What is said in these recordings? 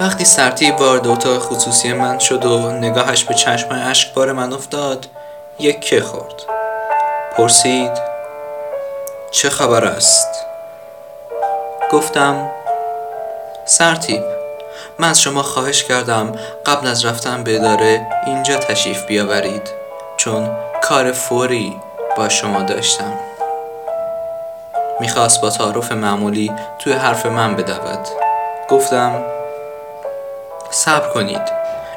وقتی سرتیب وارد اتاق خصوصی من شد و نگاهش به چشم اشکبار من افتاد یک که خورد. پرسید چه خبر است؟ گفتم سرتیب. من از شما خواهش کردم قبل از رفتن به اداره اینجا تشریف بیاورید چون کار فوری با شما داشتم. می‌خواست با تعارف معمولی توی حرف من بدود. گفتم صبر کنید.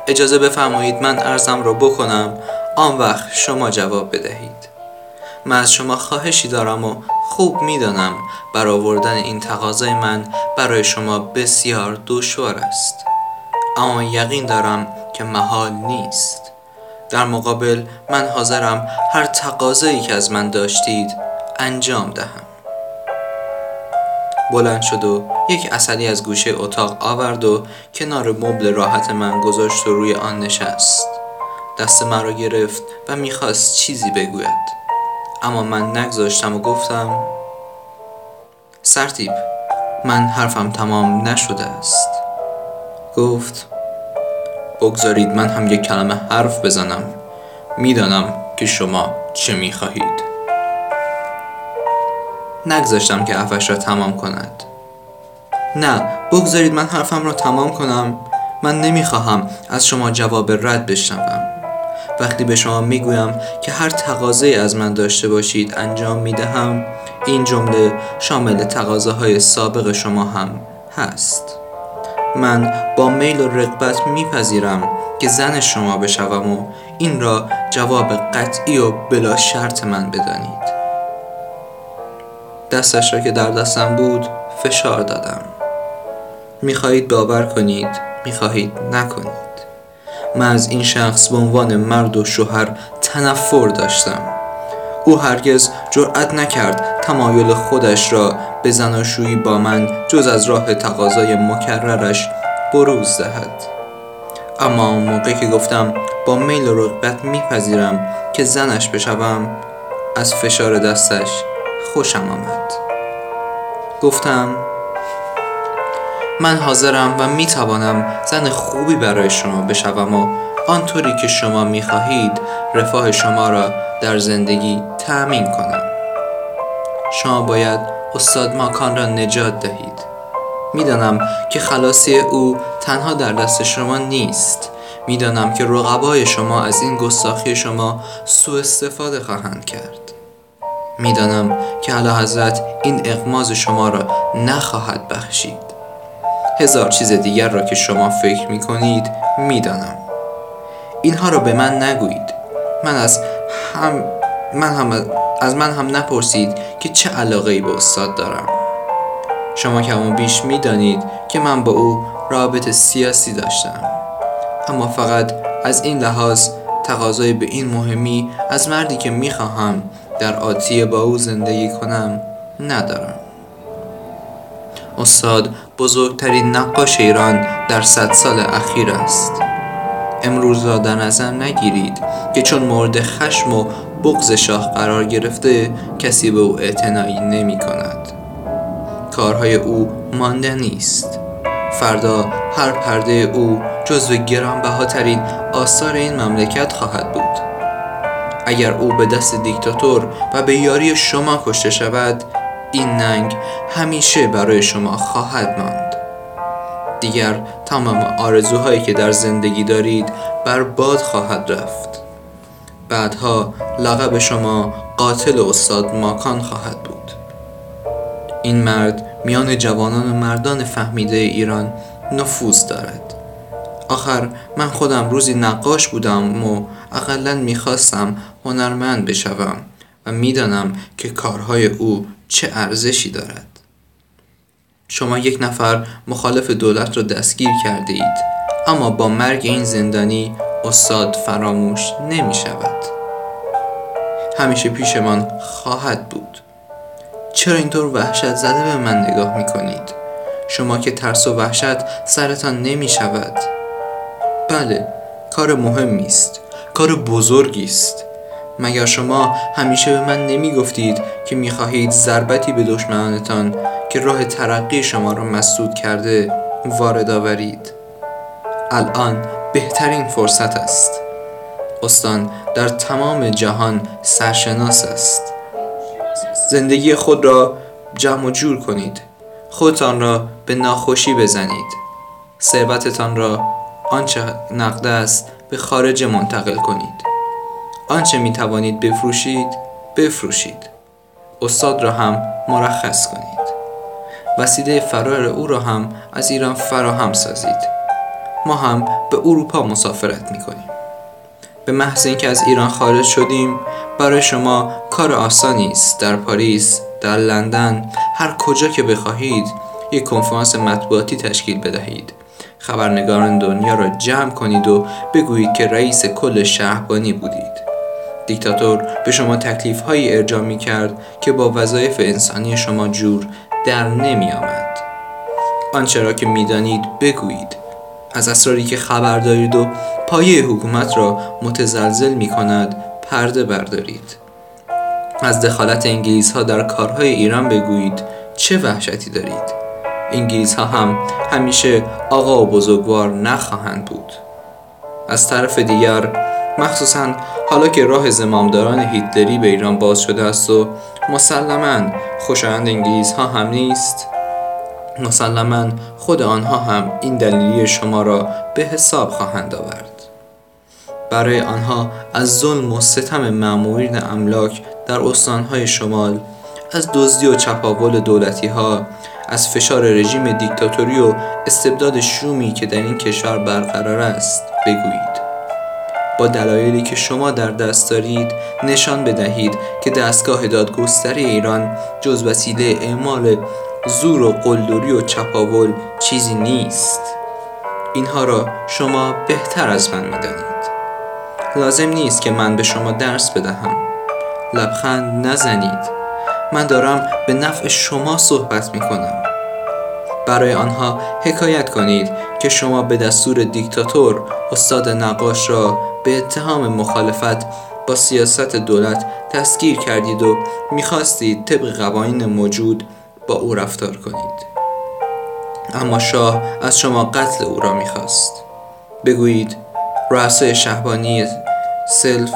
اجازه بفرمایید من ارزم را بکنم آن وقت شما جواب بدهید. من از شما خواهشی دارم و خوب می‌دانم برآوردن این تقاضای من برای شما بسیار دشوار است. اما یقین دارم که محال نیست. در مقابل من حاضرم هر تقاضایی که از من داشتید انجام دهم. بلند شد و یک اصلی از گوشه اتاق آورد و کنار مبل راحت من گذاشت و روی آن نشست. دست را گرفت و می‌خواست چیزی بگوید. اما من نگذاشتم و گفتم سرتیب من حرفم تمام نشده است. گفت بگذارید من هم یک کلمه حرف بزنم. می‌دانم که شما چه می‌خواهید. نگذاشتم که حرفش را تمام کند. نه بگذارید من حرفم را تمام کنم. من نمی‌خواهم از شما جواب رد بشنوم. وقتی به شما می‌گویم که هر تقاضایی از من داشته باشید انجام می‌دهم این جمله شامل تقاضاهای سابق شما هم هست. من با میل و رقبت میپذیرم که زن شما بشوم و این را جواب قطعی و بلا شرط من بدانید. دستش را که در دستم بود فشار دادم. می‌خواهید باور کنید می‌خواهید نکنید. من از این شخص به عنوان مرد و شوهر تنفر داشتم. او هرگز جرأت نکرد تمایل خودش را به زناشویی با من جز از راه تقاضای مکررش بروز دهد. اما موقعی که گفتم با میل و رغبت میپذیرم که زنش بشوم از فشار دستش خوشم آمد. گفتم من حاضرم و می‌توانم زن خوبی برای شما بشوم و آنطوری که شما می‌خواهید رفاه شما را در زندگی تأمین کنم. شما باید استاد ماکان را نجات دهید. می‌دانم که خلاصی او تنها در دست شما نیست. می‌دانم که رقبای شما از این گستاخی شما سوء استفاده خواهند کرد. می‌دانم که علا حضرت این اقماز شما را نخواهد بخشید. هزار چیز دیگر را که شما فکر می کنید می دانم. اینها را به من نگویید. من از هم من هم از من هم نپرسید که چه علاقه ای به استاد دارم. شما کم و بیش می دانید که من با او رابط سیاسی داشتم. اما فقط از این لحاظ تقاضای به این مهمی از مردی که می خواهم در آتی با او زندگی کنم ندارم. استاد بزرگترین نقاش ایران در صد سال اخیر است. امروز را در نظر نگیرید که چون مورد خشم و بغز شاه قرار گرفته کسی به او اعتنایی نمی کند. کارهای او مانده نیست. فردا هر پرده او جزو گرانبهاترین آثار این مملکت خواهد بود. اگر او به دست دیکتاتور و به یاری شما کشته شود این ننگ همیشه برای شما خواهد ماند. دیگر تمام آرزوهایی که در زندگی دارید بر باد خواهد رفت. بعدها لقب شما قاتل استاد ماکان خواهد بود. این مرد میان جوانان و مردان فهمیده ایران نفوذ دارد. آخر من خودم روزی نقاش بودم و اقلا می‌خواستم هنرمند بشوم و می‌دانم که کارهای او چه ارزشی دارد. شما یک نفر مخالف دولت را دستگیر کرده اید اما با مرگ این زندانی استاد فراموش نمی شود. همیشه پیشمان خواهد بود. چرا اینطور وحشت زده به من نگاه می کنید؟ شما که ترس و وحشت سرتان نمی شود. بله کار مهمی است. کار بزرگی است. مگر شما همیشه به من نمی گفتید که می خواهید ضربتی به دشمنانتان که راه ترقی شما را مسدود کرده وارد آورید؟ الان بهترین فرصت است. استان در تمام جهان سرشناس است. زندگی خود را جمع و جور کنید. خودتان را به ناخوشی بزنید. ثروتتان را آنچه نقد است به خارج منتقل کنید. آنچه می توانید بفروشید بفروشید. استاد را هم مرخص کنید. وسیله فرار او را هم از ایران فراهم سازید. ما هم به اروپا مسافرت می کنیم به محض اینکه از ایران خارج شدیم برای شما کار آسانی است در پاریس در لندن هر کجا که بخواهید یک کنفرانس مطبوعاتی تشکیل بدهید. خبرنگاران دنیا را جمع کنید و بگویید که رئیس کل شهربانی بودید. دیکتاتور به شما تکلیف هایی ارجاع می کرد که با وظایف انسانی شما جور در نمی آمد آنچه را که می‌دانید بگویید. از اسراری که خبر دارید و پایه حکومت را متزلزل می کند پرده بردارید. از دخالت انگلیس ها در کارهای ایران بگویید چه وحشتی دارید؟ انگلیس ها هم همیشه آقا و بزرگوار نخواهند بود. از طرف دیگر مخصوصا حالا که راه زمامداران هیتلری به ایران باز شده است و مسلما خوشایند انگلیس ها هم نیست مسلما خود آنها هم این دلیلی شما را به حساب خواهند آورد. برای آنها از ظلم و ستم مامورین املاک در استانهای شمال از دزدی و چپاول دولتی ها از فشار رژیم دیکتاتوری و استبداد شومی که در این کشور برقرار است بگویید. با دلایلی که شما در دست دارید نشان بدهید که دستگاه دادگستری ایران جز وسیله اعمال زور و قلدری و چپاول چیزی نیست. اینها را شما بهتر از من می‌دانید. لازم نیست که من به شما درس بدهم. لبخند نزنید. من دارم به نفع شما صحبت می کنم برای آنها حکایت کنید که شما به دستور دیکتاتور استاد نقاش را به اتهام مخالفت با سیاست دولت تسکیر کردید و می‌خواستید طبق قوانین موجود با او رفتار کنید. اما شاه از شما قتل او را می‌خواست. بگویید رؤسای شهبانی سلف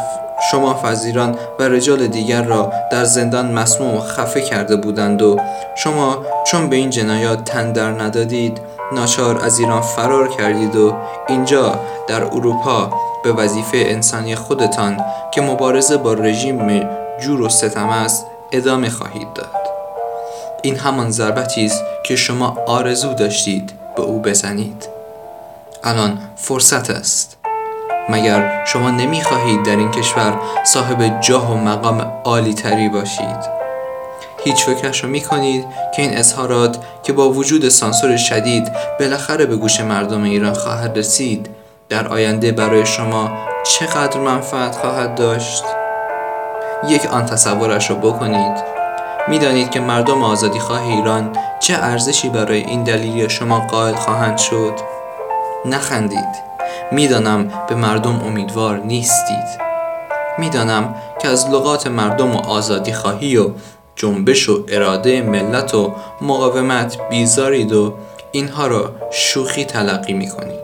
شما فزیران و رجال دیگر را در زندان مسموم و خفه کرده بودند و شما چون به این جنایات تن در ندادید ناچار از ایران فرار کردید و اینجا در اروپا به وظیفه انسانی خودتان که مبارزه با رژیم جور و ستم است ادامه خواهید داد. این همان ضربتی است که شما آرزو داشتید به او بزنید. الان فرصت است. مگر شما نمی‌خواهید در این کشور صاحب جاه و مقام عالی تری باشید؟ هیچ فکرش رو می‌کنید که این اظهارات که با وجود سانسور شدید بالاخره به گوش مردم ایران خواهد رسید در آینده برای شما چقدر منفعت خواهد داشت؟ یک آن تصورش رو بکنید. می‌دانید که مردم آزادی خواه ایران چه ارزشی برای این دلیلی شما قائل خواهند شد. نخندید. می‌دانم به مردم امیدوار نیستید می‌دانم که از لغات مردم و آزادی خواهی و جنبش و اراده ملت و مقاومت بیزارید و اینها را شوخی تلقی می کنید.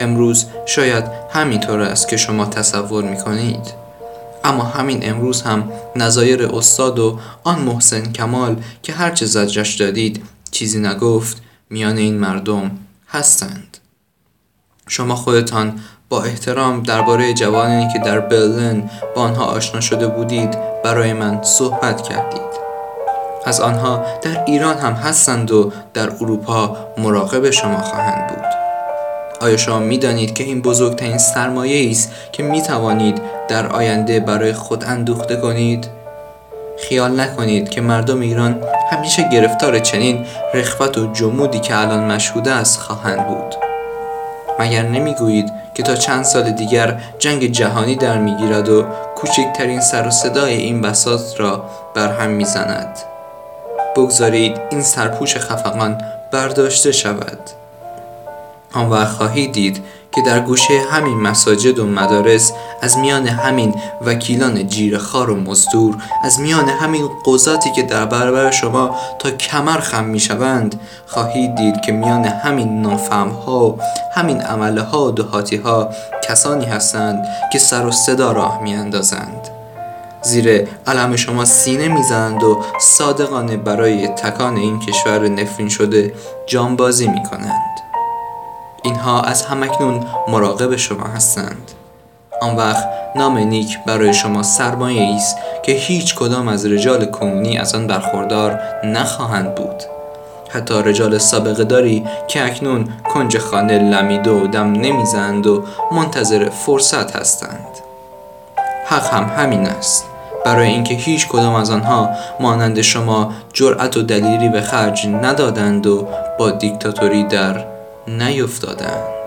امروز شاید همینطور است که شما تصور می کنید. اما همین امروز هم نظایر استاد و آن محسن کمال که هرچه زجرش دادید چیزی نگفت میان این مردم هستند. شما خودتان با احترام درباره جوانانی که در برلین با آنها آشنا شده بودید برای من صحبت کردید. از آنها در ایران هم هستند و در اروپا مراقب شما خواهند بود. آیا شما می دانید که این بزرگترین سرمایه است که می توانید در آینده برای خود اندوخته کنید؟ خیال نکنید که مردم ایران همیشه گرفتار چنین رخوت و جمودی که الان مشهوده است خواهند بود. مگر نمی‌گویید که تا چند سال دیگر جنگ جهانی در می‌گیرد و کوچکترین سر و صدای این بساط را بر هم می‌زند؟ بگذارید این سرپوش خفقان برداشته شود. آن وقت خواهید دید که در گوشه همین مساجد و مدارس از میان همین وکیلان خار و مزدور از میان همین قضاتی که در برابر شما تا کمر خم می‌شوند خواهید دید که میان همین نافهم ها همین عمله ها و دهاتی ها کسانی هستند که سر و صدا راه میاندازند. زیر علم شما سینه می‌زنند و صادقانه برای تکان این کشور نفرین شده جانبازی می‌کنند. اینها از همکنون مراقب شما هستند. آن وقت نام نیک برای شما سرمایه است که هیچ کدام از رجال کنونی از آن برخوردار نخواهند بود. حتی رجال سابقه داری که اکنون کنج خانه لمیده و دم نمی‌زند و منتظر فرصت هستند. حق هم همین است. برای اینکه هیچ کدام از آنها مانند شما جرأت و دلیری به خرج ندادند و با دیکتاتوری در نیفتادند